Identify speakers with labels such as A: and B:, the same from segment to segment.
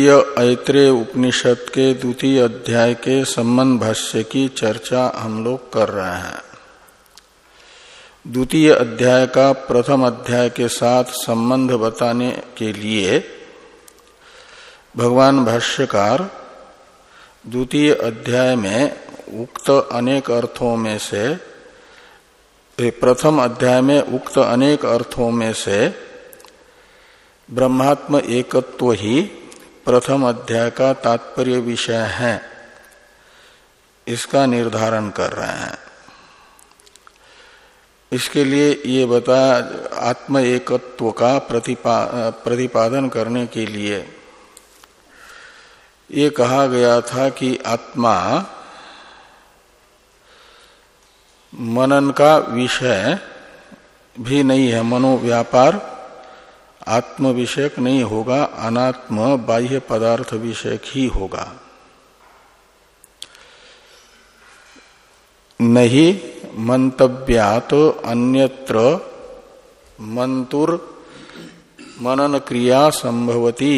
A: ऐत्रेय उपनिषद के द्वितीय अध्याय के संबंध भाष्य की चर्चा हम लोग कर रहे हैं। द्वितीय अध्याय का प्रथम अध्याय के साथ संबंध बताने के लिए भगवान भाष्यकार द्वितीय अध्याय में उक्त अनेक अर्थों में से प्रथम अध्याय में उक्त अनेक अर्थों में से ब्रह्मात्म एकत्व ही प्रथम अध्याय का तात्पर्य विषय है। इसका निर्धारण कर रहे हैं। इसके लिए ये बताया आत्म एकत्व का प्रतिपा, प्रतिपादन करने के लिए ये कहा गया था कि आत्मा मनन का विषय भी नहीं है मनोव्यापार आत्म विषयक नहीं होगा, अनात्म बाह्य पदार्थ विषयक ही होगा। नहीं मंतव्यात अन्यत्र मंतुर मनन क्रिया संभवती।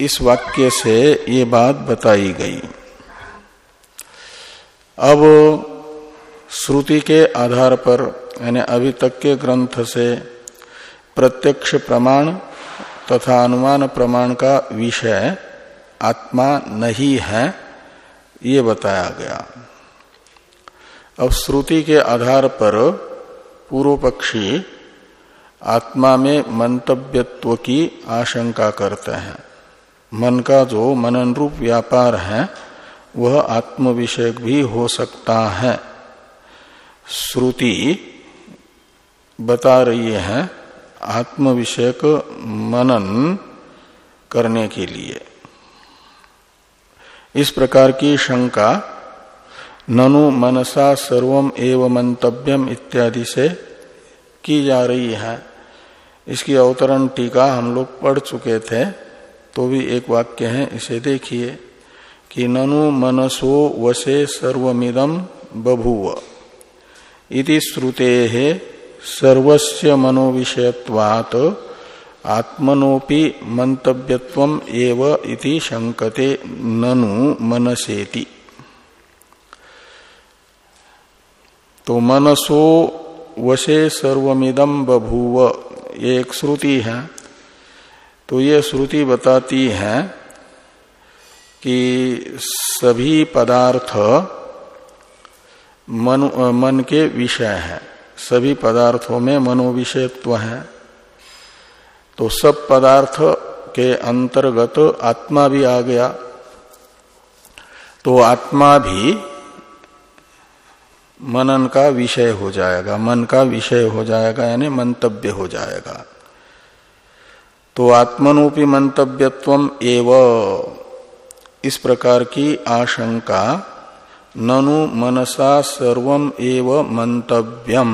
A: इस वाक्य से ये बात बताई गई। अब श्रुति के आधार पर, यानी अभी तक के ग्रंथ से प्रत्यक्ष प्रमाण तथा अनुमान प्रमाण का विषय आत्मा नहीं है, ये बताया गया। अब श्रुति के आधार पर पूर्व पक्षी आत्मा में मंतव्यत्व की आशंका करते हैं। मन का जो मनन रूप व्यापार है, वह आत्म विषयक भी हो सकता है। श्रुति बता रही है आत्म विषयक मनन करने के लिए। इस प्रकार की शंका, ननु मनसा सर्वम एव मंतव्यम इत्यादि से की जा रही है। इसकी अवतरण टीका हम लोग पढ़ चुके थे तो भी एक वाक्य है, इसे देखिए कि ननु मनसो वसे सर्वमिदम बभूव। इति श्रुते सर्वस्य मनोविषयत्वात् आत्मनोपि मंतव्यत्व एव इति शंकते ननु मनसेति। तो मनसो वशे सर्वमिदम बभूव। एक श्रुति है। तो ये श्रुति बताती है कि सभी पदार्थ मन मन के विषय हैं। सभी पदार्थों में मनोविषयत्व है। तो सब पदार्थ के अंतर्गत आत्मा भी आ गया। तो आत्मा भी मनन का विषय हो जाएगा। मन का विषय हो जाएगा, यानी मंतव्य हो जाएगा। तो आत्मनोपि मंतव्यत्व एव। इस प्रकार की आशंका ननु मनसा सर्वम एव मंतव्यम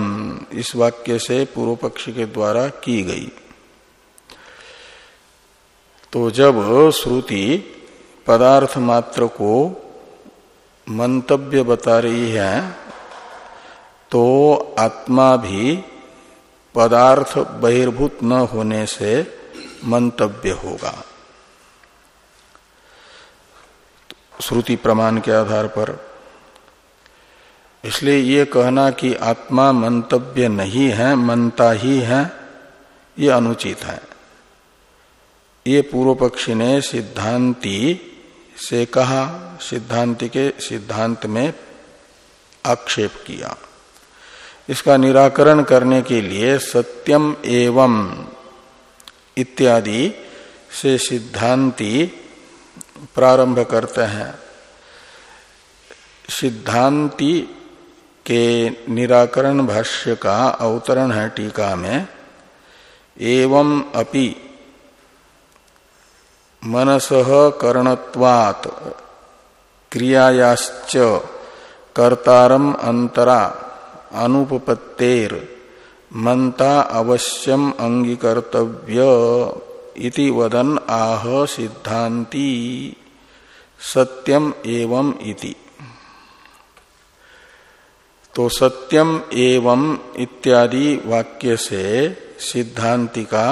A: इस वाक्य से पूर्व पक्षी के द्वारा की गई। तो जब श्रुति पदार्थ मात्र को मंतव्य बता रही है तो आत्मा भी पदार्थ बहिर्भूत न होने से मंतव्य होगा। श्रुति प्रमाण के आधार पर इसलिए ये कहना कि आत्मा मंतव्य नहीं है मनता ही है, ये अनुचित है। ये पूर्व पक्षी ने सिद्धांति से कहा, सिद्धांति के सिद्धांत में आक्षेप किया। इसका निराकरण करने के लिए सत्यम एवं इत्यादि से सिद्धांति प्रारंभ करते हैं। सिद्धांति के निराकरण भाष्य का अवतरण है टीका में, एवं अपि मनस कर्णत्वात् क्रियायाश्च कर्तारम अंतरा अनुपत्तेर मंता अवश्यम अंगीकर्तव्य इति वदन आह सिद्धांति सत्यम एवं इति। तो सत्यम एवं इत्यादि वाक्य से सिद्धांति का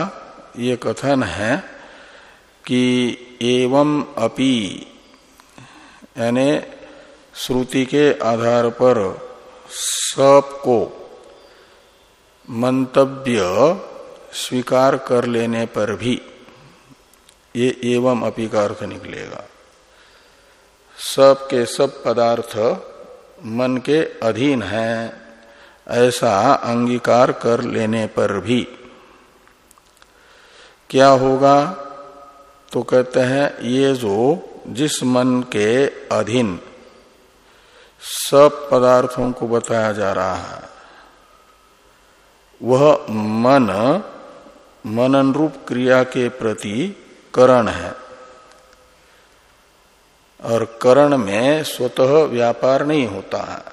A: ये कथन है कि एवं अपि, यानी श्रुति के आधार पर सबको मंतव्य स्वीकार कर लेने पर भी ये एवं अपी का अर्थ निकलेगा। सब के सब पदार्थ मन के अधीन है, ऐसा अंगीकार कर लेने पर भी। क्या होगा? तो कहते हैं, ये जो जिस मन के अधीन सब पदार्थों को बताया जा रहा है, वह मन मनन रूप क्रिया के प्रति करण है। और करण में स्वतः व्यापार नहीं होता। है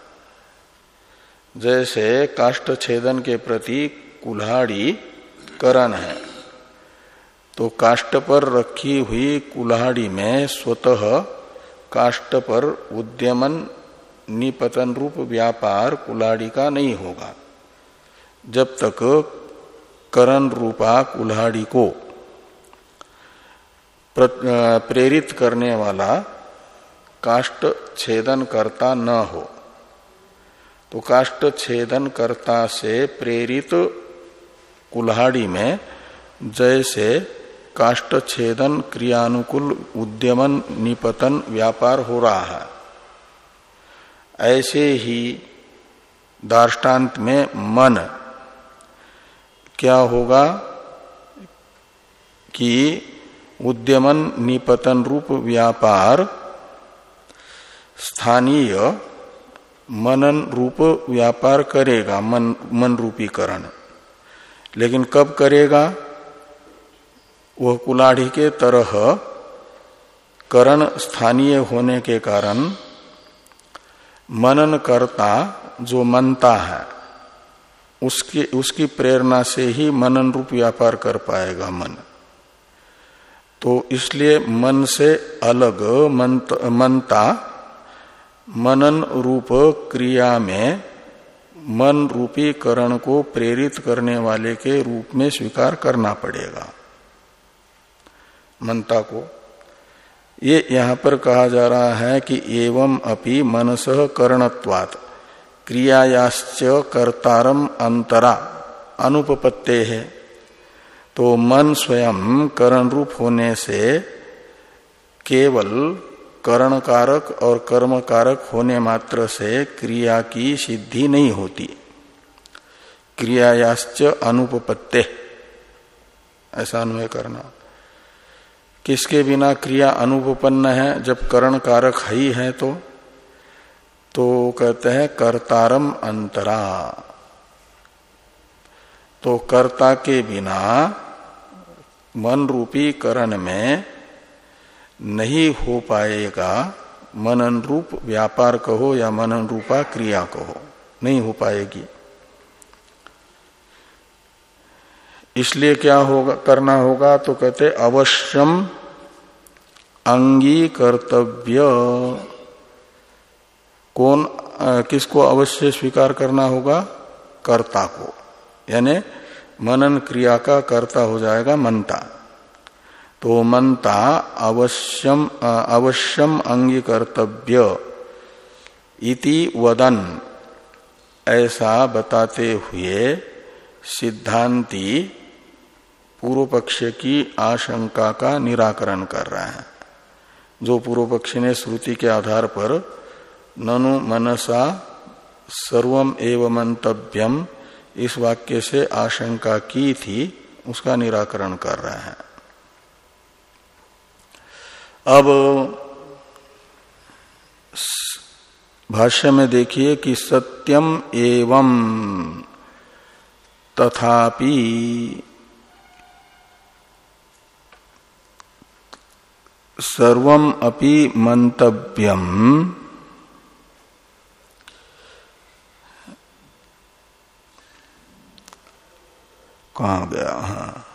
A: जैसे काष्ट छेदन के प्रति कुल्हाड़ी करण है तो काष्ट पर रखी हुई कुल्हाड़ी में स्वतः काष्ट पर उद्यमन निपतन रूप व्यापार कुल्हाड़ी का नहीं होगा, जब तक करण रूपा कुल्हाड़ी को प्रेरित करने वाला काष्ट छेदन करता न हो। तो काष्ट छेदन करता से प्रेरित कुल्हाड़ी में जैसे काष्ट छेदन क्रियानुकूल उद्यमन निपतन व्यापार हो रहा है, ऐसे ही दार्टान्त में मन, क्या होगा कि उद्यमन निपतन रूप व्यापार स्थानीय मनन रूप व्यापार करेगा मन मन रूपीकरण। लेकिन कब करेगा? वह कुलाढ़ी के तरह करण स्थानीय होने के कारण मनन करता जो मनता है उसकी उसकी प्रेरणा से ही मनन रूप व्यापार कर पाएगा मन। तो इसलिए मन से अलग मंत, मनता मनन रूप क्रिया में मन रूपी करण को प्रेरित करने वाले के रूप में स्वीकार करना पड़ेगा। मनता को। ये यहाँ पर कहा जा रहा है कि एवं अपि मनस करणत्वात्, क्रियायाश्च कर्तारम अंतरा, अनुपपत्ते है। तो मन स्वयं करण रूप होने से केवल करण कारक और कर्म कारक होने मात्र से क्रिया की सिद्धि नहीं होती। क्रियायाश्च अनुपपत्ते। ऐसा अनुय करना। किसके बिना क्रिया अनुपन्न है, जब करण कारक ही है तो? तो कहते हैं कर्तारम अंतरा। तो कर्ता के बिना मन रूपी करण में नहीं हो पाएगा, मनन रूप व्यापार कहो या मनन रूपा क्रिया कहो, नहीं हो पाएगी। इसलिए क्या होगा, करना होगा तो कहते अवश्यम अंगी कर्तव्य कौन किसको अवश्य स्वीकार करना होगा? कर्ता को। यानी मनन क्रिया का कर्ता हो जाएगा, मनता। तो मनता अवश्यम अवश्यम अंगी कर्तव्य इति वदन। ऐसा बताते हुए सिद्धांति पूर्व पक्ष की आशंका का निराकरण कर रहे हैं। जो पूर्व पक्षी ने श्रुति के आधार पर ननु मनसा सर्वम एव मंतव्यम इस वाक्य से आशंका की थी, उसका निराकरण कर रहे हैं। अब भाष्य में देखिए कि सत्यम एवं तथापि सर्वम अपि मंतव्यम कहा गया? हाँ।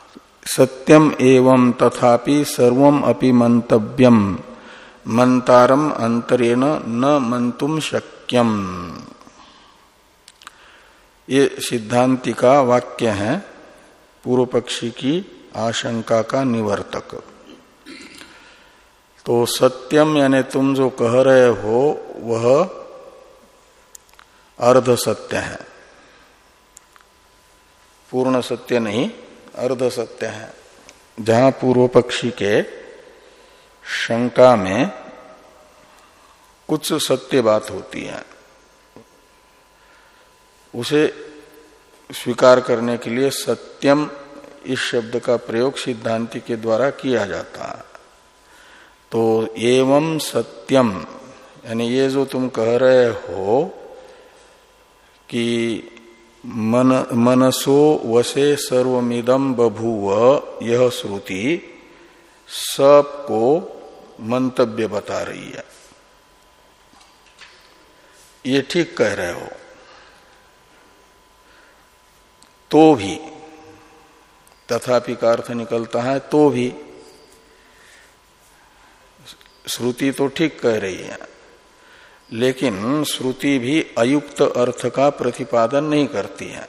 A: सत्यम एवं तथापि सर्वम अपि मंतव्यम मंतारम अंतरेण न मंतुम शक्यम। ये सिद्धांति का वाक्य है पूर्व पक्षी की आशंका का निवर्तक। तो सत्यम यानी तुम जो कह रहे हो, वह अर्ध सत्य है। पूर्ण सत्य नहीं अर्ध सत्य है। जहाँ पूर्व पक्षी के शंका में कुछ सत्य बात होती है, उसे स्वीकार करने के लिए सत्यम इस शब्द का प्रयोग सिद्धांति के द्वारा किया जाता है। तो एवं सत्यम, यानी ये जो तुम कह रहे हो कि मन, मनसो वसे सर्वमिदम बभूव यह श्रुति, सबको मंतव्य बता रही है। ये ठीक कह रहे हो। तो भी, तथापि का अर्थ निकलता है तो भी, श्रुति तो ठीक कह रही है। लेकिन श्रुति भी अयुक्त अर्थ का प्रतिपादन नहीं करती है।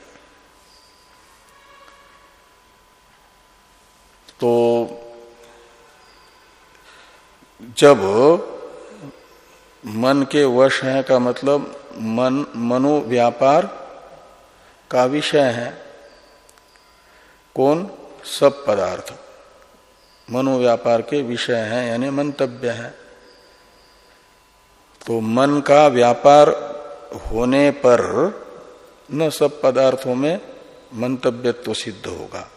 A: तो जब मन के वश है का मतलब मन मनोव्यापार का विषय है, कौन? सब पदार्थ। मनोव्यापार के विषय हैं, यानी मंतव्य है। तो मन का व्यापार होने पर न सब पदार्थों में मंतव्यत्व सिद्ध होगा।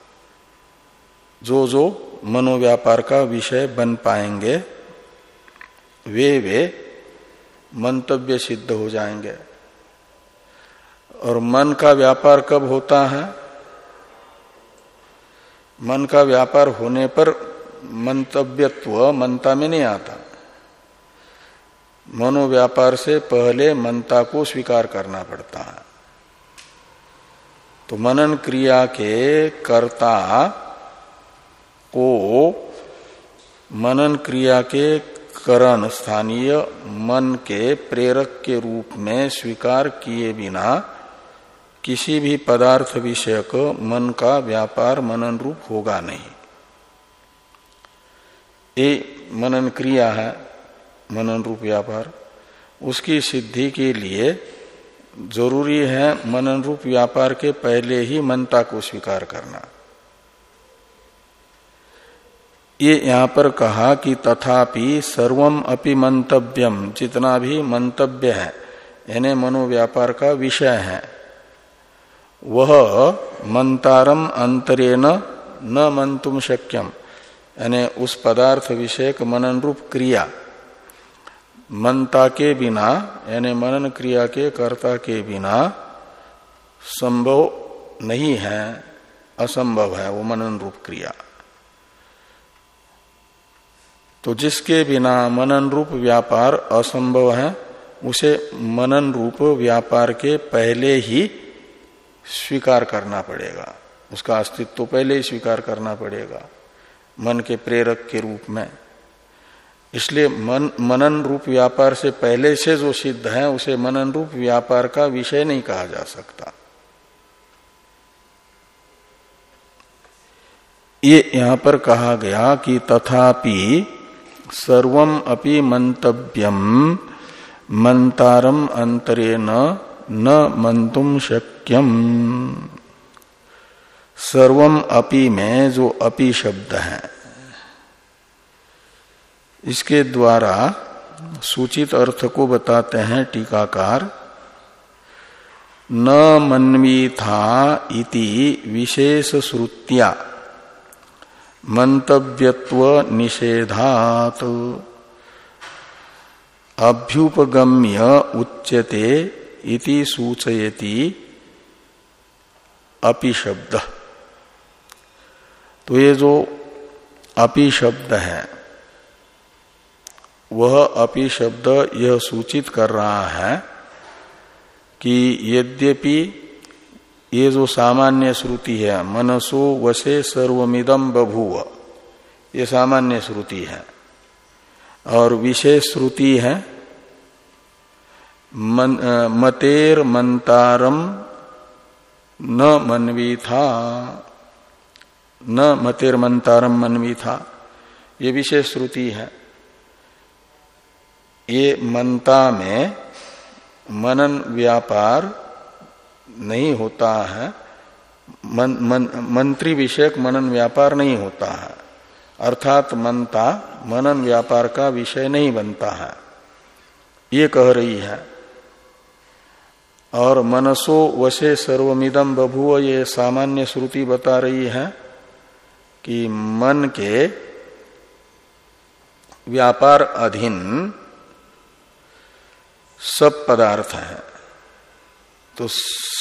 A: जो जो मनोव्यापार का विषय बन पाएँगे, वे वे मंतव्य सिद्ध हो जाएँगे। और मन का व्यापार कब होता है? मन का व्यापार होने पर मंतव्यत्व मनता में नहीं आता। मनोव्यापार से पहले मनता को स्वीकार करना पड़ता है। तो मनन क्रिया के कर्ता को मनन क्रिया के करण स्थानीय मन के प्रेरक के रूप में स्वीकार किए बिना किसी भी पदार्थ विषय को मन का व्यापार मनन रूप होगा नहीं। ये मनन क्रिया है। मनन रूप व्यापार। उसकी सिद्धि के लिए ज़रूरी है मनन रूप व्यापार के पहले ही मनता को स्वीकार करना। ये यहाँ पर कहा कि तथापि सर्वम अपि मंतव्यम जितना भी मंतव्य है, यानी मनोव्यापार का विषय है, वह मंतारम अंतरेण न मंतुम शक्यम, यानी उस पदार्थ विषयक मनन रूप क्रिया मनता के बिना, यानी मनन क्रिया के, कर्ता के बिना संभव नहीं है, असंभव है वो मनन रूप क्रिया। तो जिसके बिना मनन रूप व्यापार असंभव है, उसे मनन रूप व्यापार के पहले ही स्वीकार करना पड़ेगा। उसका अस्तित्व पहले ही स्वीकार करना पड़ेगा, मन के प्रेरक के रूप में। इसलिए मन, मनन रूप व्यापार से पहले से जो सिद्ध है, उसे मनन रूप व्यापार का विषय नहीं कहा जा सकता। ये यहाँ पर कहा गया कि तथापि सर्वम अपि मंतव्यम, मंतारम अंतरे न मंतुम शक्यम। सर्वम अपि में जो अपि शब्द है इसके द्वारा सूचित अर्थ को बताते हैं टीकाकार। न मनवी था इति विशेष श्रुतिया। मंतव्यत्व निषेधात। अभ्युपगम्य उच्यते इति सूचयति अपि शब्द तो ये जो अपि शब्द है वह अपि शब्द यह सूचित कर रहा है कि यद्यपि ये जो सामान्य श्रुति है मनसो वसे सर्वमिदम बभूव ये सामान्य श्रुति है। और विशेष श्रुति है मन, मतेर मंतारम न मनवी था न मतेर मंतारम मनवी था ये विशेष श्रुति है। ये मनता में मनन व्यापार नहीं होता है। मन, मन, मंत्री विषयक मनन व्यापार नहीं होता है। अर्थात मनता मनन व्यापार का विषय नहीं बनता है। ये कह रही है। और मनसो वशे सर्वमिदम बभुव ये सामान्य श्रुति बता रही है कि मन के व्यापार अधीन सब पदार्थ है। तो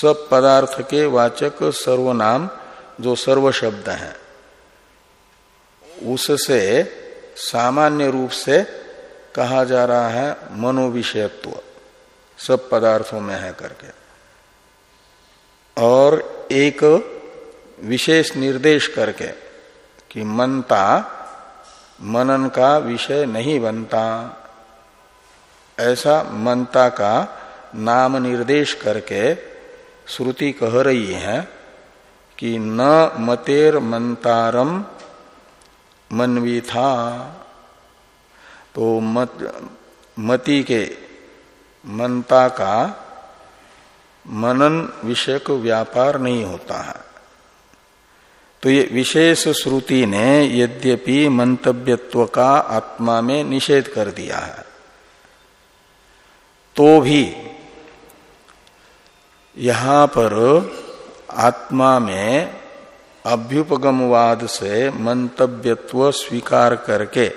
A: सब पदार्थ के वाचक सर्वनाम, जो सर्व शब्द है, उससे सामान्य रूप से कहा जा रहा है मनोविषयत्व, सब पदार्थों में है करके। और एक विशेष निर्देश करके कि मनता, मनन का विषय नहीं बनता। ऐसा मनता का नाम निर्देश करके श्रुति कह रही है कि न मतेर मंतारम मनवी था तो मत, मति के मनता का मनन विषयक व्यापार नहीं होता है। तो ये विशेष श्रुति ने यद्यपि मंतव्यत्व का आत्मा में निषेध कर दिया है। तो भी यहाँ पर आत्मा में अभ्युपगमवाद से मंतव्यत्व स्वीकार करके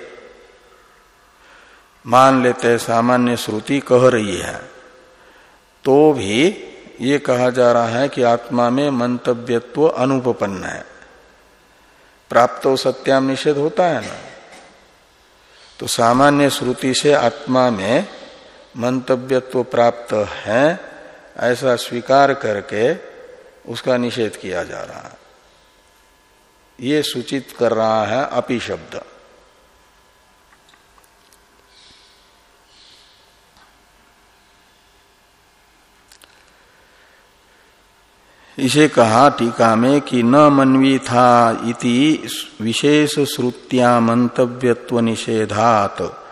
A: मान लेते सामान्य श्रुति कह रही है। तो भी ये कहा जा रहा है कि आत्मा में मंतव्यत्व अनुपन्न है। प्राप्त सत्याम निषेध होता है ना। तो सामान्य श्रुति से आत्मा में मंतव्यत्व प्राप्त है, ऐसा स्वीकार करके उसका निषेध किया जा रहा है। ये सूचित कर रहा है अपि शब्द। इसे कहा टीका में कि न मनवी था इति विशेष श्रुत्या मंतव्यत्व निषेधात।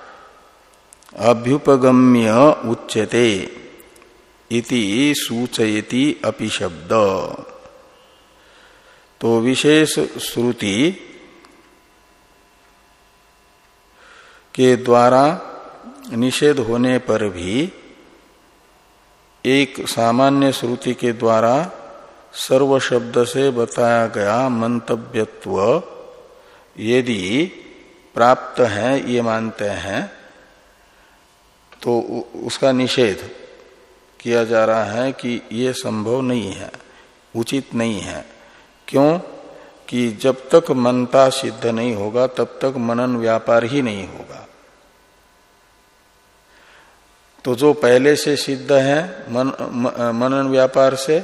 A: अभ्युपगम्य उच्यते इति सूचयति अपि शब्द। तो विशेष श्रुति के द्वारा निषेध होने पर भी एक सामान्य श्रुति के द्वारा सर्व शब्द से बताया गया मंतव्यत्व यदि प्राप्त है, ये मानते हैं तो उसका निषेध किया जा रहा है कि ये संभव नहीं है उचित नहीं है। क्यों? कि जब तक मनता सिद्ध नहीं होगा तब तक मनन व्यापार ही नहीं होगा। तो जो पहले से सिद्ध है मन, म, मनन व्यापार से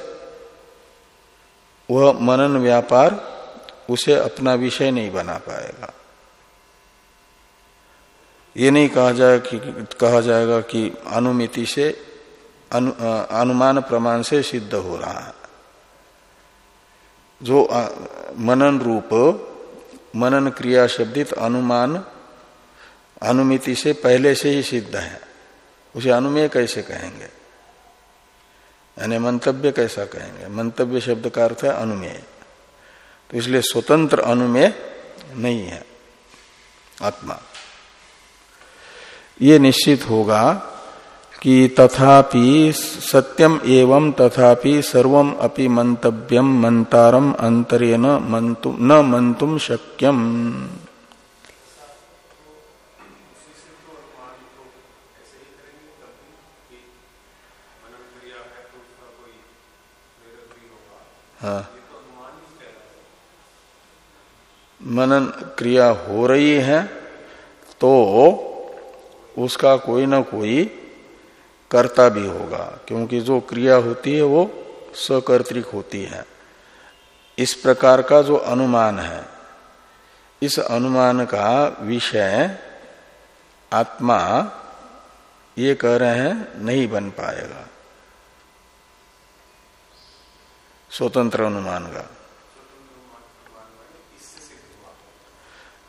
A: वह मनन व्यापार उसे अपना विषय नहीं बना पाएगा। ये नहीं कहा जाए कि कहा जाएगा कि अनुमिति से अनु, अनुमान प्रमाण से सिद्ध हो रहा है। जो आ, मनन रूप मनन क्रिया शब्दित अनुमान अनुमिति से पहले से ही सिद्ध है। उसे अनुमेय कैसे कहेंगे? यानी मंतव्य कैसा कहेंगे? मंतव्य शब्द का अर्थ है अनुमेय। तो इसलिए स्वतंत्र अनुमेय नहीं है आत्मा। ये निश्चित होगा कि तथापि सत्यम एवं तथापि सर्वम अपि मंतव्यम मंतारम अंतरेण मंतु न मंतुम शक्यम। हाँ। मनन क्रिया हो रही है तो उसका कोई ना कोई कर्ता भी होगा क्योंकि जो क्रिया होती है वो सकर्तिक होती है। इस प्रकार का जो अनुमान है इस अनुमान का विषय आत्मा ये कह रहे हैं नहीं बन पाएगा। स्वतंत्र अनुमान का।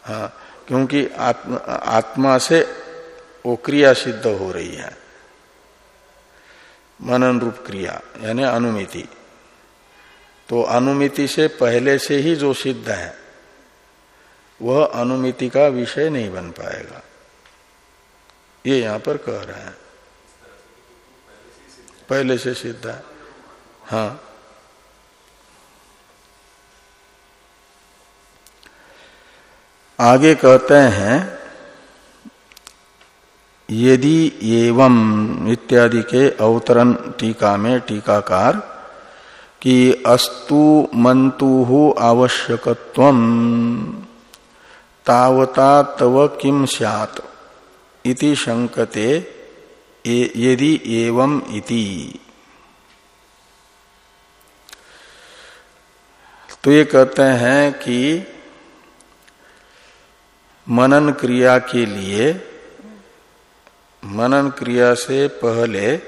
A: हाँ क्योंकि आत्मा, आत्मा से वो क्रिया सिद्ध हो रही है। मनन रूप क्रिया, यानी अनुमिति। तो अनुमिति से पहले से ही जो सिद्ध है, वह अनुमिति का विषय नहीं बन पाएगा। ये यहाँ पर कह रहे हैं। पहले से सिद्ध है। हाँ। आगे कहते हैं यदि एवं इत्यादि के अवतरण टीका में टीकाकार कि अस्तु मंतु आवश्यकत्व तावता तव किम सैत इति शंकते यदि एवं इति। तो ये कहते हैं कि मनन क्रिया के लिए मनन क्रिया से पहले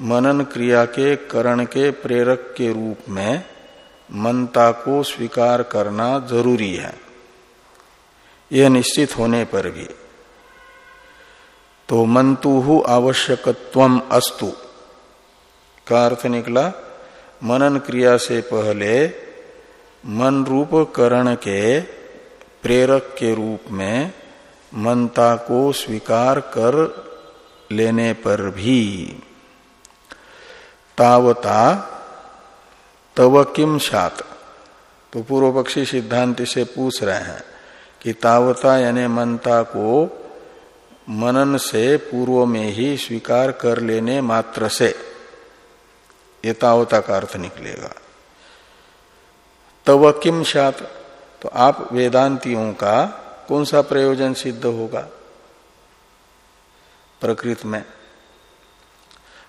A: मनन क्रिया के करण के प्रेरक के रूप में मनता को स्वीकार करना ज़रूरी है। यह निश्चित होने पर भी। तो मंतु आवश्यकत्व अस्तु। का अर्थ निकला? मनन क्रिया से पहले मन रूप करण के प्रेरक के रूप में मनता को स्वीकार कर लेने पर भी। तावता तव किम सात तो पूर्व पक्षी सिद्धांत से पूछ रहे हैं कि तावता यानी मनता को मनन से पूर्व में ही स्वीकार कर लेने मात्र से। ये तावता का अर्थ निकलेगा। तव किम सात तो आप वेदांतियों का कौन सा प्रयोजन सिद्ध होगा? प्रकृत में।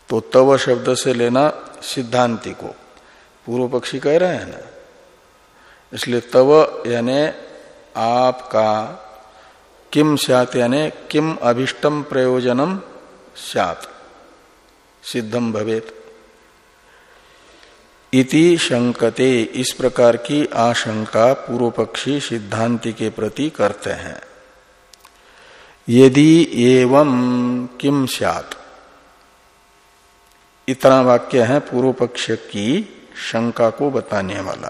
A: तो तव शब्द से लेना सिद्धांति को। पूर्व पक्षी कह रहे हैं ना। इसलिए तव यानी आपका, किम सत यानी किम अभिष्टम प्रयोजनम सत सिद्धम भवेत। इति शंकते, इस प्रकार की आशंका पूर्व पक्षी सिद्धांति के प्रति करते हैं। यदि एवं किम सत इतना वाक्य है पूर्व पक्ष की शंका को बताने वाला।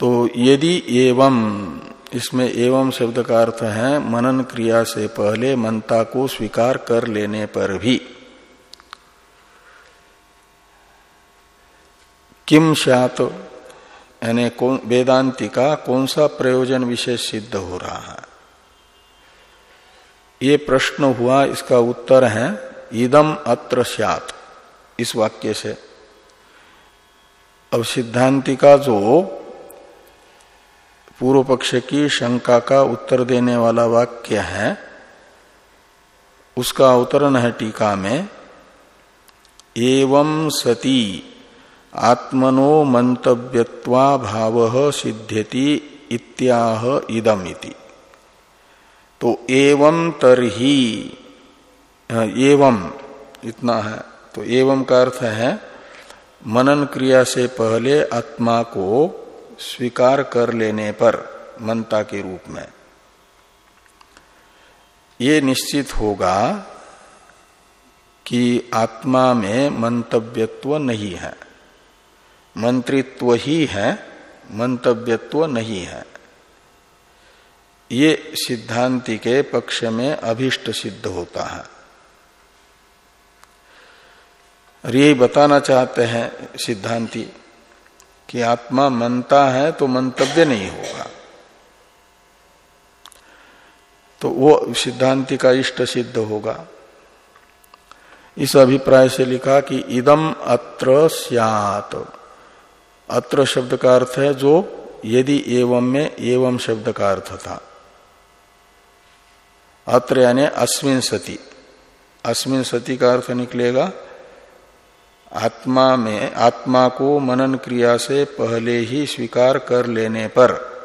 A: तो यदि एवं, इसमें एवं शब्द का अर्थ है मनन क्रिया से पहले मनता को स्वीकार कर लेने पर भी। किम सात यानी वेदांति का कौन सा प्रयोजन विशेष सिद्ध हो रहा है? ये प्रश्न हुआ, इसका उत्तर है, इदम अत्र सत इस वाक्य से। अब सिद्धांति का जो पूर्व पक्ष की शंका का उत्तर देने वाला वाक्य है, उसका अवतरण है टीका में, एवं सती आत्मनो मंतव्यत्वा भाव सिद्ध्यति इत्याह इदमिति। तो एवं तरही एवं इतना है। तो एवं का अर्थ है, मनन क्रिया से पहले आत्मा को स्वीकार कर लेने पर, मनता के रूप में। ये निश्चित होगा कि आत्मा में मंतव्यत्व नहीं है। मंत्रित्व ही है, मंतव्यत्व नहीं है। ये सिद्धांति के पक्ष में अभिष्ट सिद्ध होता है। और बताना चाहते हैं सिद्धांति कि आत्मा मनता है तो मंतव्य नहीं होगा। तो वो सिद्धांति का इष्ट सिद्ध होगा। इस अभिप्राय से लिखा कि इदम अत्र अत्र शब्द का अर्थ है जो यदि एवं में एवं शब्द का अर्थ था। अत्र यानी अस्मिन सती। अस्मिन सती का अर्थ निकलेगा, आत्मा में, आत्मा को मनन क्रिया से पहले ही स्वीकार कर लेने पर।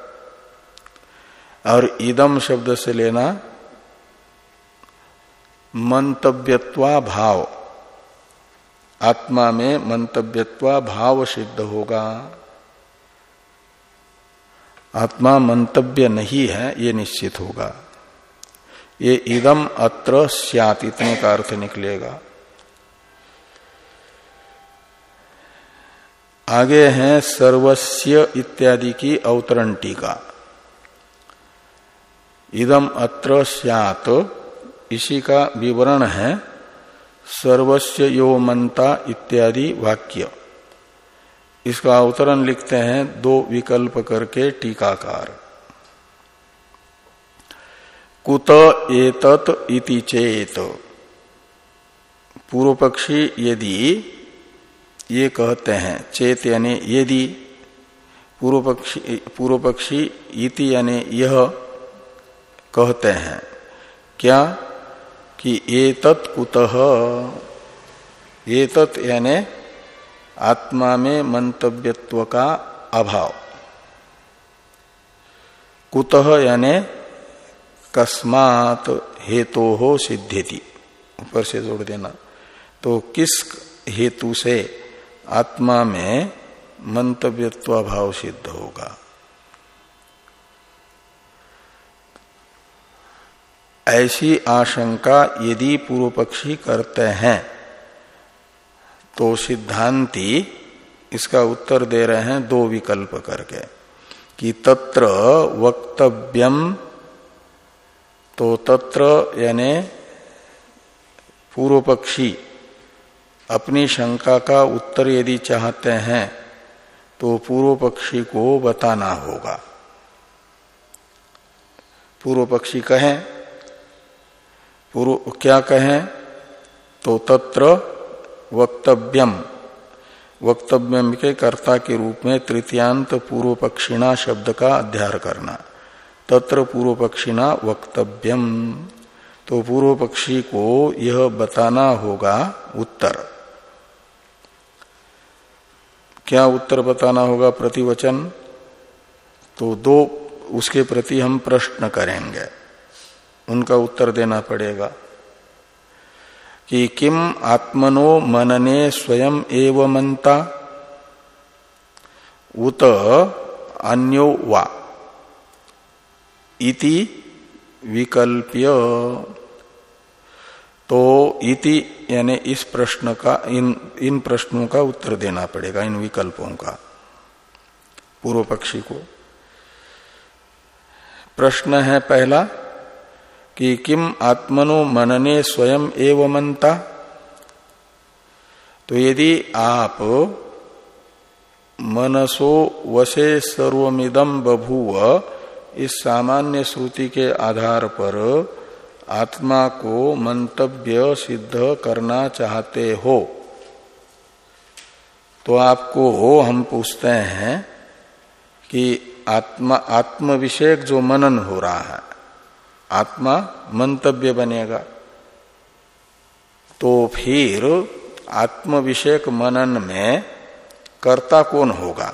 A: और इदम शब्द से लेना मंतव्यत्वा भाव आत्मा में मंतव्यत्वा भाव सिद्ध होगा। आत्मा मंतव्य नहीं है, ये निश्चित होगा। ये इदम अत्र सियात, इतने का अर्थ निकलेगा। आगे हैं सर्वस्य इत्यादि की अवतरण टीका। इदम अत्र सियात, इसी का विवरण है, सर्वस्य यो मंता इत्यादि वाक्य। इसका अवतरण लिखते हैं दो विकल्प करके टीकाकार। कुत एतत इति चेत। पूर्व पक्षी यदि ये कहते हैं, चेत यानी यदि पूर्व पक्षी पूर्व पक्षी इति यानी यह कहते हैं, क्या? कि एतत कुतः, एतत यानी आत्मा में मंतव्यत्व का अभाव। कुतः यानी कस्मात हेतु हो सिद्धि ऊपर से जोड़ देना। तो किस हेतु से आत्मा में मंतव्यत्व भाव सिद्ध होगा? ऐसी आशंका यदि पूर्व पक्षी करते हैं तो सिद्धांति इसका उत्तर दे रहे हैं दो विकल्प करके, कि तत्र वक्तव्यम तो तत्र यानी पूर्व पक्षी अपनी शंका का उत्तर यदि चाहते हैं तो पूर्व पक्षी को बताना होगा। पूर्व पक्षी कहें, पूर्व, क्या कहें तो तत्र वक्तव्यम। वक्तव्यम के कर्ता के रूप में तृतीयांत पूर्व पक्षिणा शब्द का अध्यार करना। तत्र पूर्व पक्षिणा वक्तव्यम। तो पूर्व पक्षी को यह बताना होगा उत्तर। क्या उत्तर बताना होगा प्रतिवचन? तो दो, उसके प्रति हम प्रश्न करेंगे। उनका उत्तर देना पड़ेगा। कि किम आत्मनो मनने स्वयं एव मनता उत अन्यो वा। इति विकल्प्य। तो इति, यानी इस प्रश्न का, इन इन प्रश्नों का उत्तर देना पड़ेगा, इन विकल्पों का। पूर्व पक्षी को। प्रश्न है पहला, कि किम आत्मनो मनने स्वयं एव मनता तो यदि आप मनसो वसे सर्वमिदम बभूव इस सामान्य श्रुति के आधार पर आत्मा को मंतव्य सिद्ध करना चाहते हो। तो आपको हो हम पूछते हैं कि आत्मा आत्म विषयक जो मनन हो रहा है, आत्मा मंतव्य बनेगा। तो फिर आत्म विषयक मनन में कर्ता कौन होगा?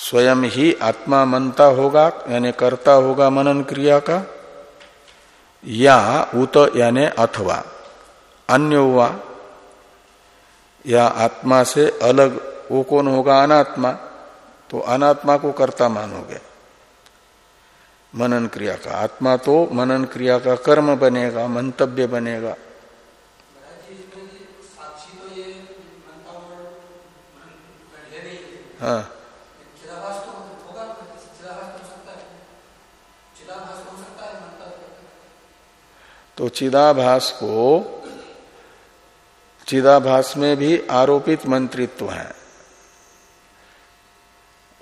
A: स्वयं ही आत्मा मनता होगा, यानी करता होगा मनन क्रिया का। या उत यानी अथवा, अन्य हुआ। या आत्मा से अलग, वो कौन होगा अनात्मा? तो अनात्मा को कर्ता मानोगे। मनन क्रिया का। आत्मा तो मनन क्रिया का कर्म बनेगा, मंतव्य बनेगा। हाँ। तो चिदाभास को, चिदाभास में भी आरोपित मंत्रित्व है।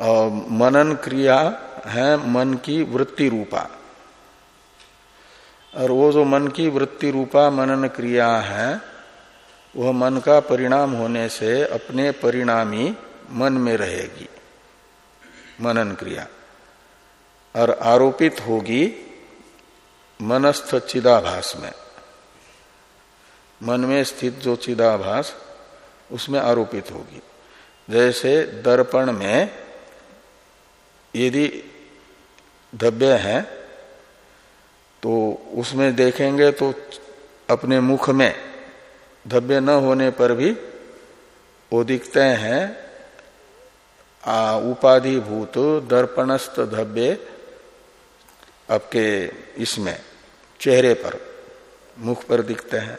A: और मनन क्रिया है मन की वृत्ति रूपा। और वो जो मन की वृत्ति रूपा मनन क्रिया है, वह मन का परिणाम होने से अपने परिणामी मन में रहेगी, मनन क्रिया। और आरोपित होगी मनस्थ चिदाभास में। मन में स्थित जो चिदाभास, उसमें आरोपित होगी। जैसे दर्पण में यदि धब्य है तो उसमें देखेंगे तो अपने मुख में धब्य न होने पर भी वो दिखते हैं। उपाधिभूत दर्पणस्थ धब्य आपके इसमें। चेहरे पर, मुख पर दिखते हैं।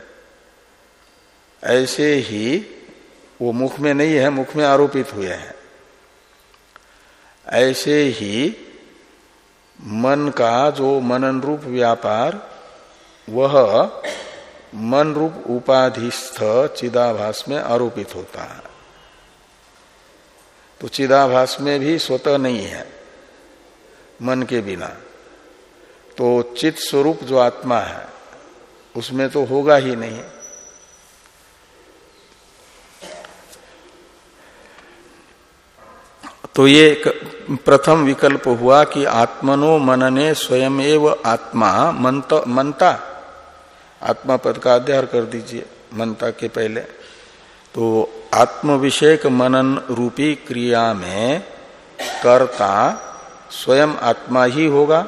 A: ऐसे ही वो मुख में नहीं है, मुख में आरोपित हुए हैं। ऐसे ही मन का जो मनन रूप व्यापार, वह मन रूप उपाधिस्थ चिदाभास में आरोपित होता है। तो चिदाभास में भी स्वतः नहीं है, मन के बिना। तो चित स्वरूप जो आत्मा है, उसमें तो होगा ही नहीं। तो ये प्रथम विकल्प हुआ कि आत्मनो मनने स्वयं एव आत्मा, मंत मनता आत्मा पद का अध्ययन कर दीजिए मनता के पहले। तो आत्म विषयक मनन रूपी क्रिया में कर्ता स्वयं आत्मा ही होगा।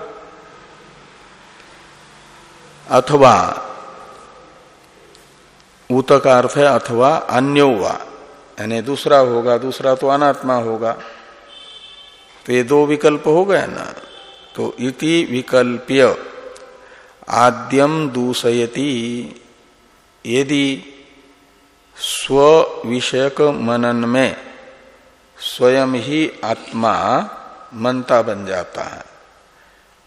A: अथवा ऊत का अर्थ है अथवा अन्यो यानी दूसरा होगा, दूसरा तो अनात्मा होगा। तो ये दो विकल्प हो गए ना? तो इति विकल्प्य। आद्यम दूषयति। यदि स्व विषयक मनन में स्वयं ही आत्मा मनता बन जाता है।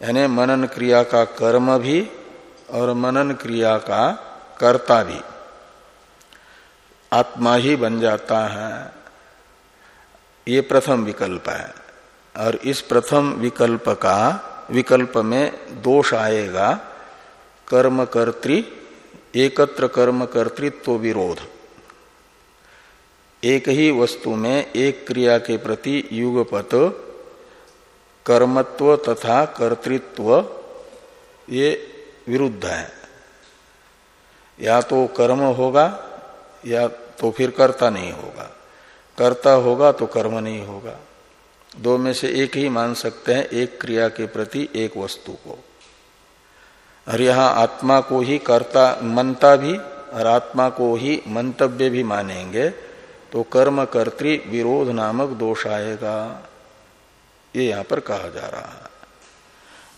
A: यानी मनन क्रिया का कर्म भी और मनन क्रिया का कर्ता भी। आत्मा ही बन जाता है। ये प्रथम विकल्प है। और इस प्रथम विकल्प का, विकल्प में दोष आएगा। कर्म कर्तृ एकत्र कर्म कर्तृत्व विरोध। एक ही वस्तु में एक क्रिया के प्रति युगपत कर्मत्व तथा कर्तृत्व, ये विरुद्ध है। या तो कर्म होगा, या तो फिर कर्ता नहीं होगा। कर्ता होगा तो कर्म नहीं होगा। दो में से एक ही मान सकते हैं, एक क्रिया के प्रति, एक वस्तु को। और यहाँ आत्मा को ही कर्ता, मनता भी और आत्मा को ही मंतव्य भी मानेंगे तो कर्म कर्तृ विरोध नामक दोष आएगा। ये यहाँ पर कहा जा रहा है।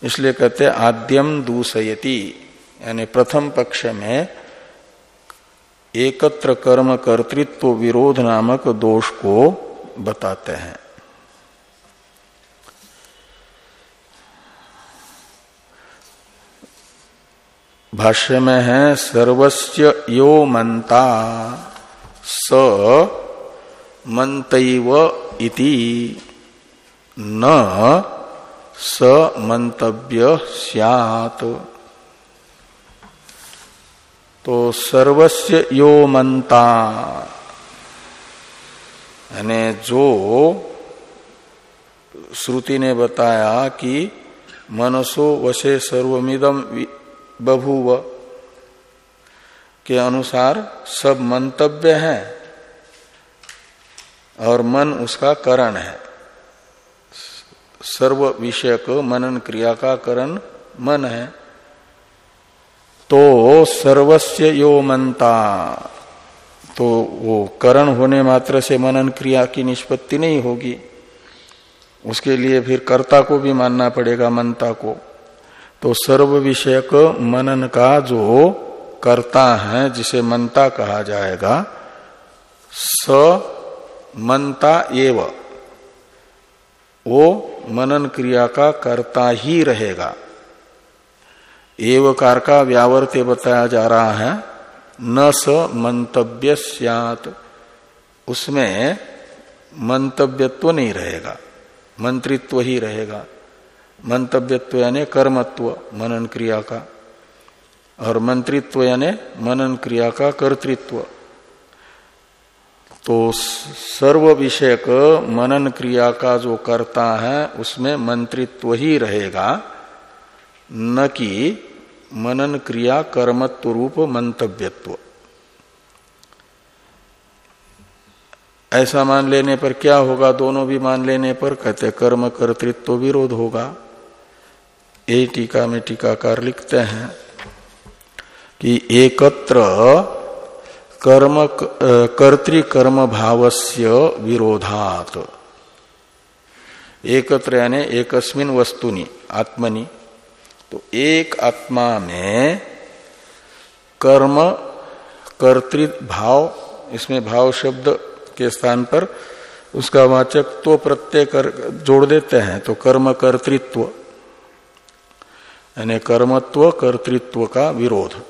A: इसलिए कहते आद्यम दूसयति यानी प्रथम पक्ष में एकत्र कर्म कर्तृत्व विरोध नामक दोष को बताते हैं। भाष्य में है, सर्वस्य यो मंता स मंतव इति न स मंतव्य सियात। तो सर्वस्य यो मंता। यानी जो श्रुति ने बताया कि मनसो वशे सर्वमिदम बभूव के अनुसार सब मंतव्य है और मन उसका करण है। सर्व विषयक मनन क्रिया का करण मन है। तो सर्वस्य यो मनता तो वो करण होने मात्र से मनन क्रिया की निष्पत्ति नहीं होगी। उसके लिए फिर कर्ता को भी मानना पड़ेगा, मनता को। तो सर्व विषयक मनन का जो कर्ता है, जिसे मनता कहा जाएगा, स मनता एव। वो मनन क्रिया का कर्ता ही रहेगा। एवकार का व्यावर्त्य बताया जा रहा है, न स मंतव्य सियात। उसमें मंतव्यत्व नहीं रहेगा, मंत्रित्व ही रहेगा। मंतव्यत्व यानी कर्मत्व, मनन क्रिया का। और मंत्रित्व यानी मनन क्रिया का कर्तृत्व। तो सर्व विषयक मनन क्रिया का जो करता है, उसमें मंत्रित्व ही रहेगा। न कि मनन क्रिया कर्मत्व रूप मंतव्यत्व। ऐसा मान लेने पर क्या होगा? दोनों भी मान लेने पर कहते कर्म कर्तृत्व विरोध होगा। ये टीका में टीकाकार लिखते हैं कि एकत्र कर्म कर्तिकर्म भावस्य विरोधात। एकत्र यानी एकस्मिन वस्तुनि, आत्मनि। तो एक आत्मा में कर्म कर्तृ भाव इसमें भाव शब्द के स्थान पर उसका वाचक तो प्रत्यय कर, जोड़ देते हैं तो कर्म, कर्तृत्व। यानी कर्मत्व, कर्तृत्व का विरोध।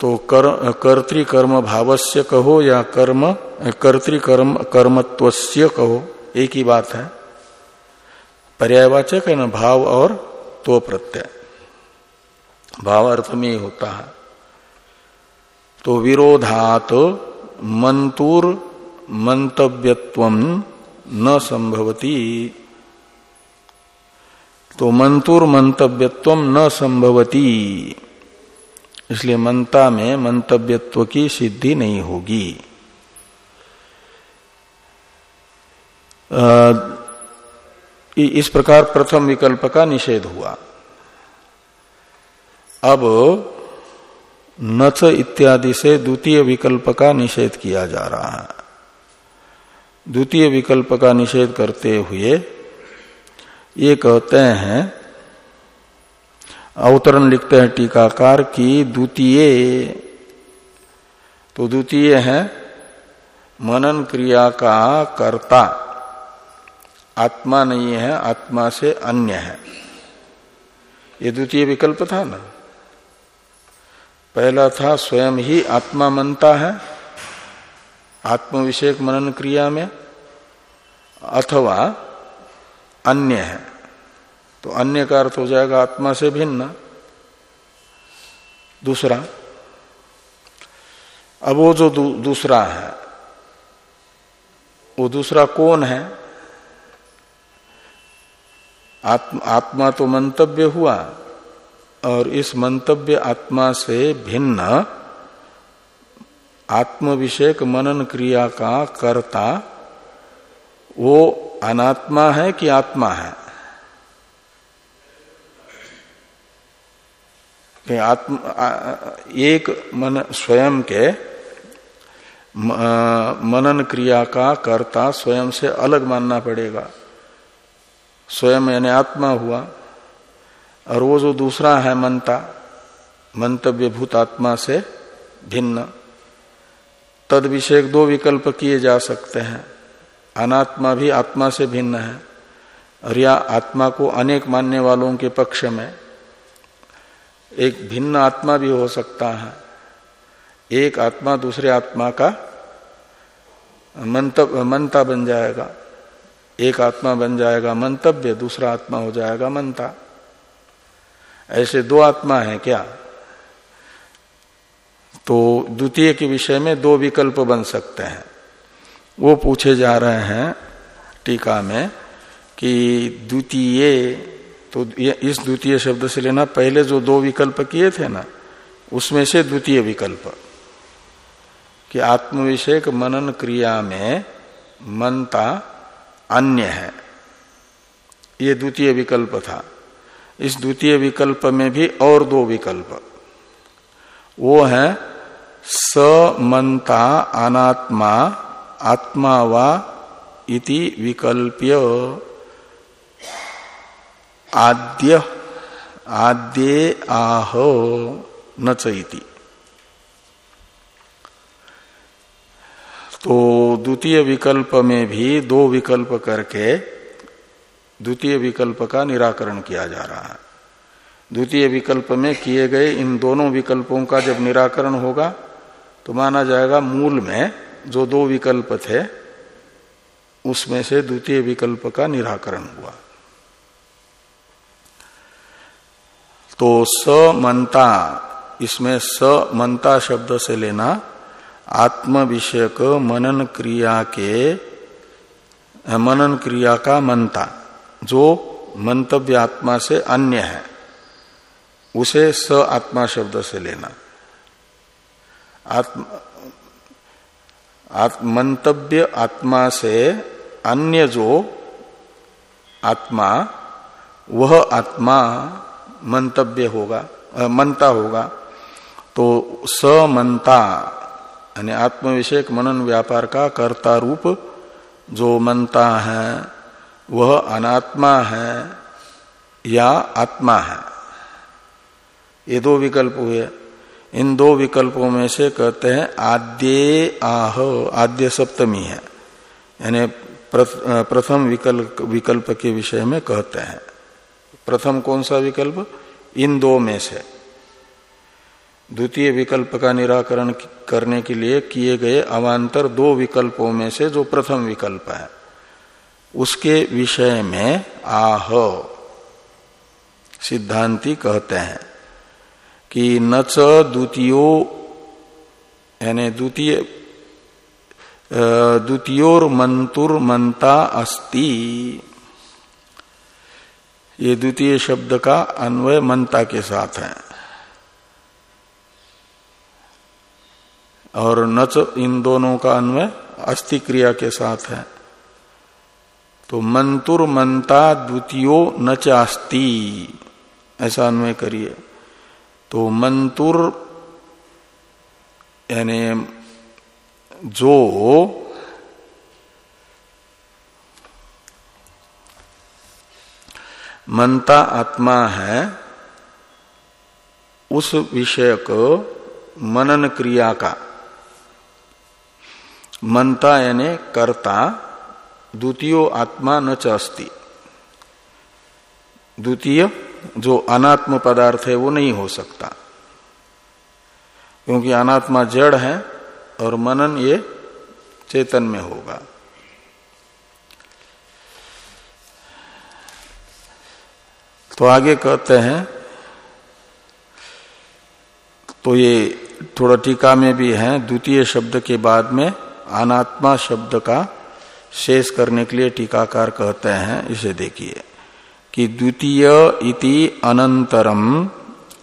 A: तो कर कर्तृकर्म भावस्य कहो या कर्म, कर्तृकर्म, कर्मत्वस्य कहो, एक ही बात है। पर्यायवाचक है ना, भाव और तो प्रत्यय। भाव अर्थ में ही होता है। तो विरोधात मंतुर मंतव्यत्व न संभवती। तो मंतुर मंतव्यत्व न संभवती। इसलिए मंता में मंतव्यत्व की सिद्धि नहीं होगी। इस प्रकार प्रथम विकल्प का निषेध हुआ। अब नच इत्यादि से द्वितीय विकल्प का निषेध किया जा रहा है। द्वितीय विकल्प का निषेध करते हुए ये कहते हैं अवतरण लिखते हैं टीकाकार की द्वितीय। तो द्वितीय है मनन क्रिया का कर्ता। आत्मा नहीं है, आत्मा से अन्य है। ये द्वितीय विकल्प था ना? पहला था स्वयं ही आत्मा मनता है आत्म विषयक मनन क्रिया में, अथवा अन्य है। तो अन्य का अर्थ हो जाएगा आत्मा से भिन्न। दूसरा अब वो जो दू, दूसरा है वो दूसरा कौन है? आत्म, आत्मा तो मंतव्य हुआ और इस मंतव्य आत्मा से भिन्न आत्म विषयक मनन क्रिया का कर्ता वो अनात्मा है कि आत्मा है? आत्म एक मन स्वयं के मनन क्रिया का कर्ता स्वयं से अलग मानना पड़ेगा। स्वयं यानी आत्मा हुआ। और वो जो दूसरा है मनता मंतव्य भूत आत्मा से भिन्न। तद विषय दो विकल्प किए जा सकते हैं। अनात्मा भी आत्मा से भिन्न है। और या आत्मा को अनेक मानने वालों के पक्ष में एक भिन्न आत्मा भी हो सकता है। एक आत्मा दूसरे आत्मा का मंतव्य मनता बन जाएगा। एक आत्मा बन जाएगा मंतव्य, दूसरा आत्मा हो जाएगा मनता ऐसे दो आत्मा है क्या? तो द्वितीय के विषय में दो विकल्प बन सकते हैं। वो पूछे जा रहे हैं टीका में कि द्वितीय तो इस द्वितीय शब्द से लेना, पहले जो दो विकल्प किए थे ना, उसमें से द्वितीय विकल्प। कि आत्म विषयक मनन क्रिया में मनता अन्य है। ये द्वितीय विकल्प था। इस द्वितीय विकल्प में भी और दो विकल्प। वो है समता अनात्मा, आत्मा वा इति विकल्प्य। आद्य आद्य आह, न चैति तो द्वितीय विकल्प में भी दो विकल्प करके द्वितीय विकल्प का निराकरण किया जा रहा है। द्वितीय विकल्प में किए गए इन दोनों विकल्पों का जब निराकरण होगा तो माना जाएगा मूल में जो दो विकल्प थे, उसमें से द्वितीय विकल्प का निराकरण हुआ। तो समता इसमें समता शब्द से लेना आत्म विषयक मनन क्रिया के मनन क्रिया का मनता जो मंतव्य आत्मा से अन्य है, उसे स आत्मा शब्द से लेना। आत्म आत्म, मंतव्य आत्मा से अन्य जो आत्मा, वह आत्मा मंतव्य होगा मनता होगा तो समनता यानी आत्म विषयक मनन व्यापार का कर्ता रूप, जो मनता है, वह अनात्मा है या आत्मा है। ये दो विकल्प हुए। इन दो विकल्पों में से कहते हैं, आद्य आह, आद्य सप्तमी है। यानी प्रथम विकल्प विकल्प के विषय में कहते हैं। प्रथम कौन सा विकल्प? इन दो में से। द्वितीय विकल्प का निराकरण करने के लिए किए गए अवान्तर दो विकल्पों में से जो प्रथम विकल्प है, उसके विषय में आह सिद्धांति कहते हैं कि न च द्वितीयो, यानी द्वितीय द्वितीयोर मंतुर मंता अस्ति। ये द्वितीय शब्द का अन्वय मंता के साथ है। और नच इन दोनों का अन्वय अस्थि क्रिया के साथ है। तो मंतुर मंता द्वितीयो नच अस्ति ऐसा अन्वय करिए। तो मंतुर यानी जो मनता आत्मा है, उस विषय को मनन क्रिया का। मनता यानी कर्ता, द्वितीय आत्मा न च द्वितीय, जो अनात्म पदार्थ है, वो नहीं हो सकता। क्योंकि अनात्मा जड़ है, और मनन ये चेतन में होगा। तो आगे कहते हैं तो ये थोड़ा टीका में भी है द्वितीय शब्द के बाद में अनात्मा शब्द का शेष करने के लिए टीकाकार कहते हैं इसे देखिए कि द्वितीय इति अनंतरम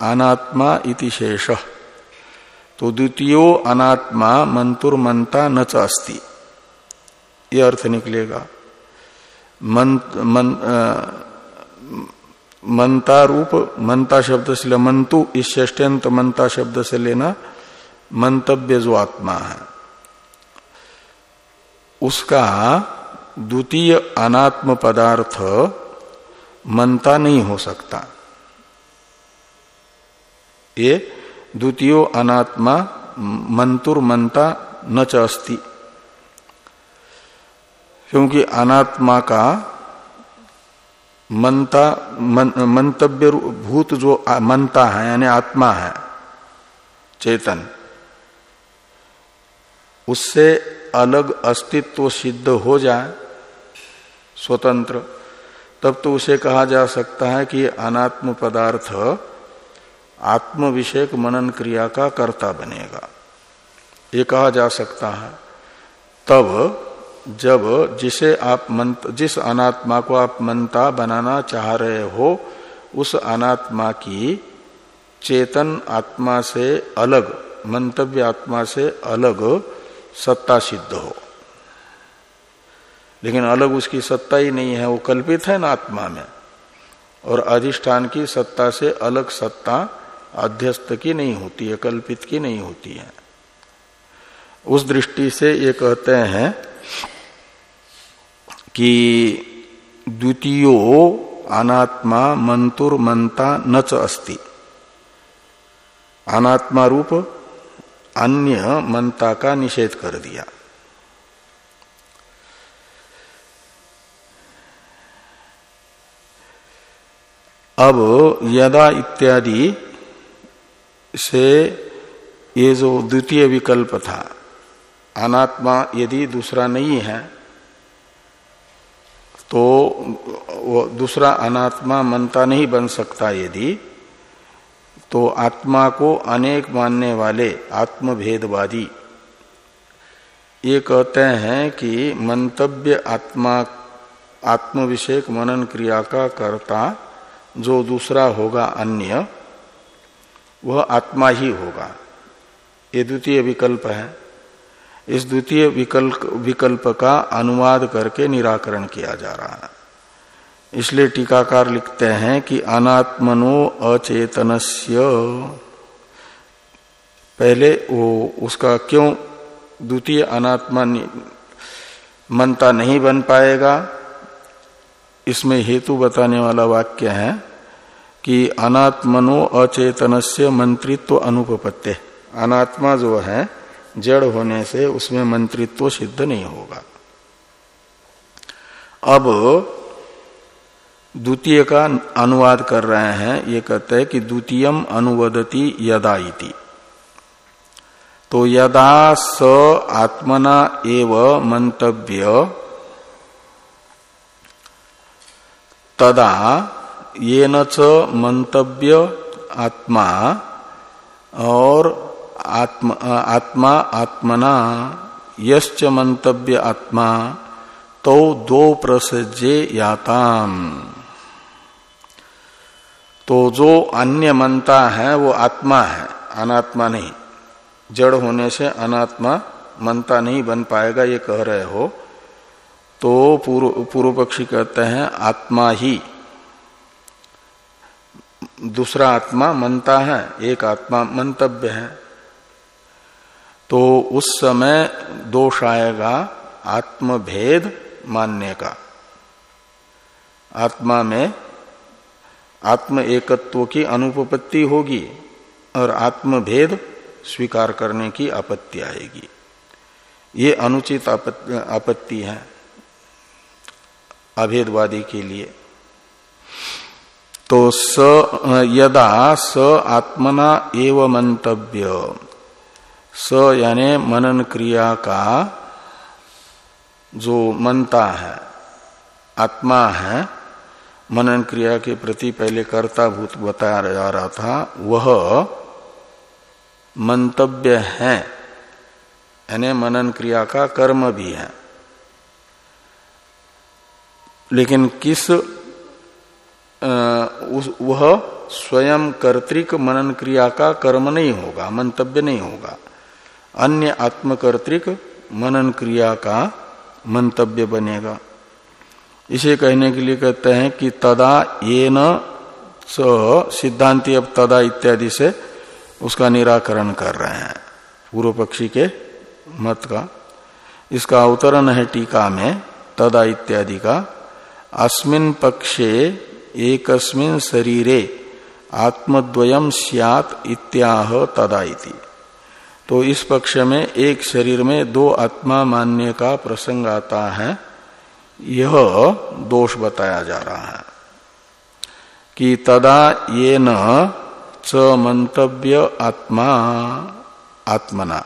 A: अनात्मा इति शेष। तो द्वितीयो अनात्मा मंतुर मंता न अस्ति। ये अर्थ निकलेगा। मन, मन, मंता रूप, मंता शब्द से ले मंतु, इस ष्टंत मंता शब्द से लेना मंतव्य जो आत्मा है। उसका द्वितीय अनात्म पदार्थ मनता नहीं हो सकता। ये द्वितीय अनात्मा मंतुर मनता न अस्ति। क्योंकि अनात्मा का मनता मन, मंतव्य भूत जो मनता है यानी आत्मा है चेतन उससे अलग अस्तित्व सिद्ध हो जाए स्वतंत्र तब तो उसे कहा जा सकता है कि अनात्म पदार्थ आत्म विषयक मनन क्रिया का कर्ता बनेगा। ये कहा जा सकता है। तब जब जिसे आप मंत, जिस अनात्मा को आप मनता बनाना चाह रहे हो, उस अनात्मा की चेतन आत्मा से अलग, मंतव्य आत्मा से अलग सत्ता सिद्ध हो। लेकिन अलग उसकी सत्ता ही नहीं है, वो कल्पित है ना आत्मा में। और अधिष्ठान की सत्ता से अलग सत्ता अध्यस्त की नहीं होती है, कल्पित की नहीं होती है। उस दृष्टि से ये कहते हैं कि द्वितीयो अनात्मा मंतुर मंता नच अस्ति। अनात्मा रूप अन्य मंता का निषेध कर दिया। अब यदा इत्यादि से ये जो द्वितीय विकल्प था, अनात्मा यदि दूसरा नहीं है तो वो दूसरा अनात्मा मनता नहीं बन सकता यदि तो आत्मा को अनेक मानने वाले आत्मभेदवादी। ये कहते हैं कि मंतव्य आत्मा आत्म विषयक मनन क्रिया का कर्ता जो दूसरा होगा अन्य, वह आत्मा ही होगा। ये द्वितीय विकल्प है। इस द्वितीय विकल्प विकल्प का अनुवाद करके निराकरण किया जा रहा है। इसलिए टीकाकार लिखते हैं कि अनात्मनो अचेतनस्य। पहले वो उसका क्यों द्वितीय अनात्मा मनता नहीं बन पाएगा? इसमें हेतु बताने वाला वाक्य है कि अनात्मनो अचेतन से मंत्रित्व अनुपत्य अनात्मा जो है जड़ होने से उसमें मंत्रित्व सिद्ध नहीं होगा। अब द्वितीय का अनुवाद कर रहे हैं, ये कहते हैं कि द्वितीयम अनुवदती यदा इति। तो यदा स आत्मना एव मंतव्य, तदा ये च मंतव्य आत्मा और आत्मा आत्मा, आत्मना, यश्च मंतव्य आत्मा तो दो प्रसजे याताम। तो जो अन्य मनता है, वो आत्मा है, अनात्मा नहीं। जड़ होने से अनात्मा मनता नहीं बन पाएगा, ये कह रहे हो। तो पूर्व पूर्व पक्षी कहते हैं, आत्मा ही। दूसरा आत्मा मनता है, एक आत्मा मंतव्य है। तो उस समय दोष आएगा, आत्मभेद मानने का। आत्मा में आत्म एकत्व की अनुपपत्ति होगी और आत्मभेद स्वीकार करने की आपत्ति आएगी। ये अनुचित आपत्ति है अभेदवादी के लिए। तो स, यदा स आत्मना एव मंतव्य। स यानी मनन क्रिया का जो मनता है आत्मा है मनन क्रिया के प्रति पहले कर्ता भूत बताया जा रहा था वह मंतव्य है। यानी मनन क्रिया का कर्म भी है। लेकिन किस आ, उस वह स्वयं कर्तिक मनन क्रिया का कर्म नहीं होगा मंतव्य नहीं होगा। अन्य आत्मकर्तिक मनन क्रिया का मंतव्य बनेगा। इसे कहने के लिए कहते हैं कि तदा ये न सिद्धांति अब तदा इत्यादि से उसका निराकरण कर रहे हैं। पूर्व पक्षी के मत का। इसका अवतरण है टीका में, तदा इत्यादि का। अस्मिन पक्षे एकस्मिन शरीरे आत्मद्वयम सियात इत्याह तदा इति। तो इस पक्ष में एक शरीर में दो आत्मा मानने का प्रसंग आता है। यह दोष बताया जा रहा है कि तदा ये न च मंतव्य आत्मा, आत्मना।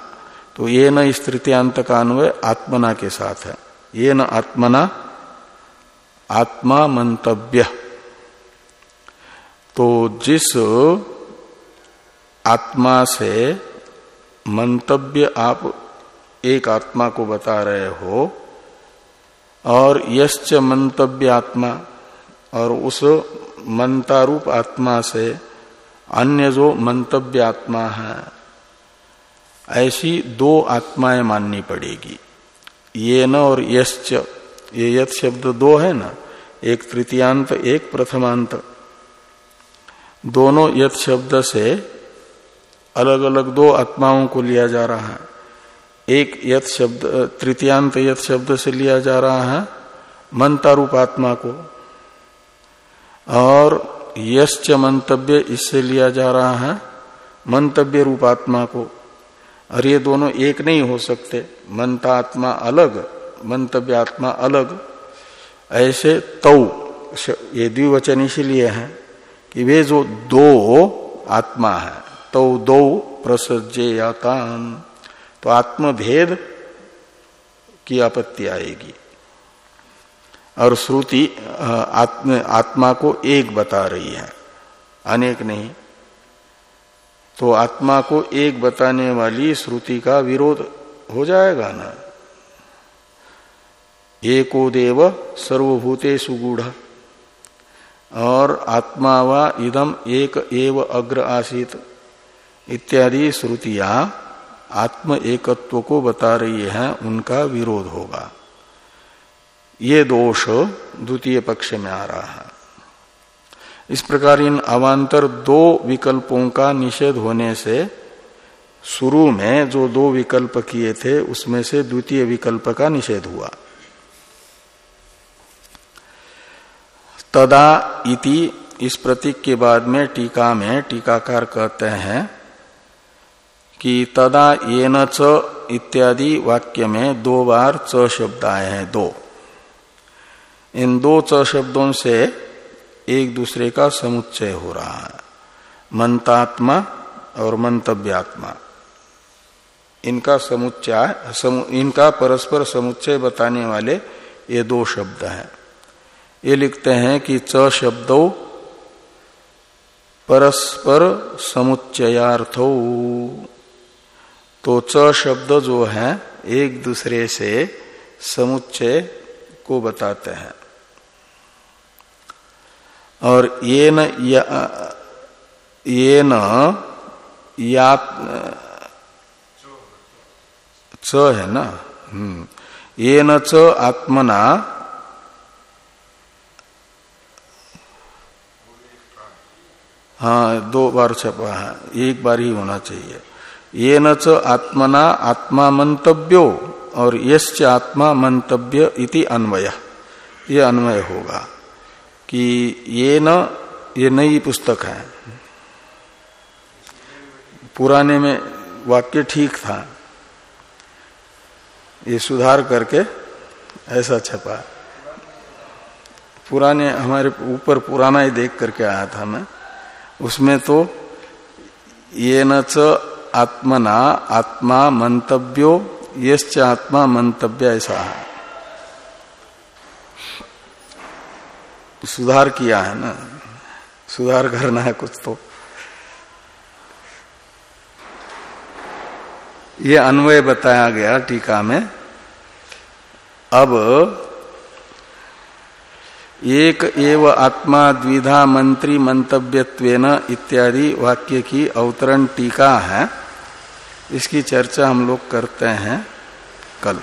A: तो ये न इस तृतीयांत का अन्वय आत्मना के साथ है। ये न आत्मना, आत्मा मंतव्य। तो जिस आत्मा से मंतव्य आप एक आत्मा को बता रहे हो और यश्च मंतव्य आत्मा और उस मंतारूप आत्मा से अन्य जो मंतव्य आत्मा है, ऐसी दो आत्माएँ माननी पड़ेगी। ये न और यश्च, ये यथ शब्द दो है ना, एक तृतीयांत, एक प्रथमांत। दोनों यथ शब्द से अलग अलग दो आत्माओं को लिया जा रहा है। एक यथ शब्द तृतीयांत यथ शब्द से लिया जा रहा है मंता रूप आत्मा को। और यश्च मंतव्य इससे लिया जा रहा है, मंतव्य रूप आत्मा को। और ये दोनों एक नहीं हो सकते। मंता आत्मा अलग, मंतव्य आत्मा अलग। ऐसे तौ ये द्विवचन इसलिए है कि वे जो दो आत्मा है तो दो प्रसजेयातान तो आत्मभेद की आपत्ति आएगी। और श्रुति आत्म, आत्मा को एक बता रही है। अनेक नहीं। तो आत्मा को एक बताने वाली श्रुति का विरोध हो जाएगा ना? एको देव सर्वभूते सुगूढ़ और आत्मा व इदम एक एव अग्र आसित। इत्यादि श्रुतियाँ आत्म एकत्व को बता रही है, उनका विरोध होगा। ये दोष द्वितीय पक्ष में आ रहा है। इस प्रकार इन अवान्तर दो विकल्पों का निषेध होने से शुरू में जो दो विकल्प किए थे, उसमें से द्वितीय विकल्प का निषेध हुआ। तदा इति इस प्रतीक के बाद में टीका में टीकाकार कहते हैं कि तदा ये न च इत्यादि वाक्य में दो बार च शब्द आए हैं दो। इन दो च शब्दों से एक दूसरे का समुच्चय हो रहा है। मंतात्मा और मंतव्यात्मा। इनका समुच्चय समु, इनका परस्पर समुच्चय बताने वाले ये दो शब्द हैं। ये लिखते हैं कि च शब्दों परस्पर समुच्चयार्थ। तो च शब्द जो है, एक दूसरे से समुच्चय को बताते हैं। और ये न ये न या, च है ना? हम्म। ये न च आत्मना हाँ दो बार छपा है, एक बार ही होना चाहिए। ये न च आत्मना आत्मा मंतव्यो और यश्च आत्मा मंतव्य इति अन्वय। ये अन्वय होगा कि ये न, ये नई पुस्तक है। पुराने में वाक्य ठीक था। ये सुधार करके ऐसा छपा। पुराने, हमारे ऊपर पुराना ही देख करके आया था मैं। उसमें तो ये न आत्मना आत्मा मंतव्यो, यश्च आत्मा मंतव्य ऐसा है। सुधार किया है ना? सुधार करना है कुछ तो। ये अन्वय बताया गया टीका में। अब एक एव आत्मा द्विधा मंत्री मंतव्यत्वेन इत्यादि वाक्य की अवतरण टीका है। इसकी चर्चा हम लोग करते हैं कल।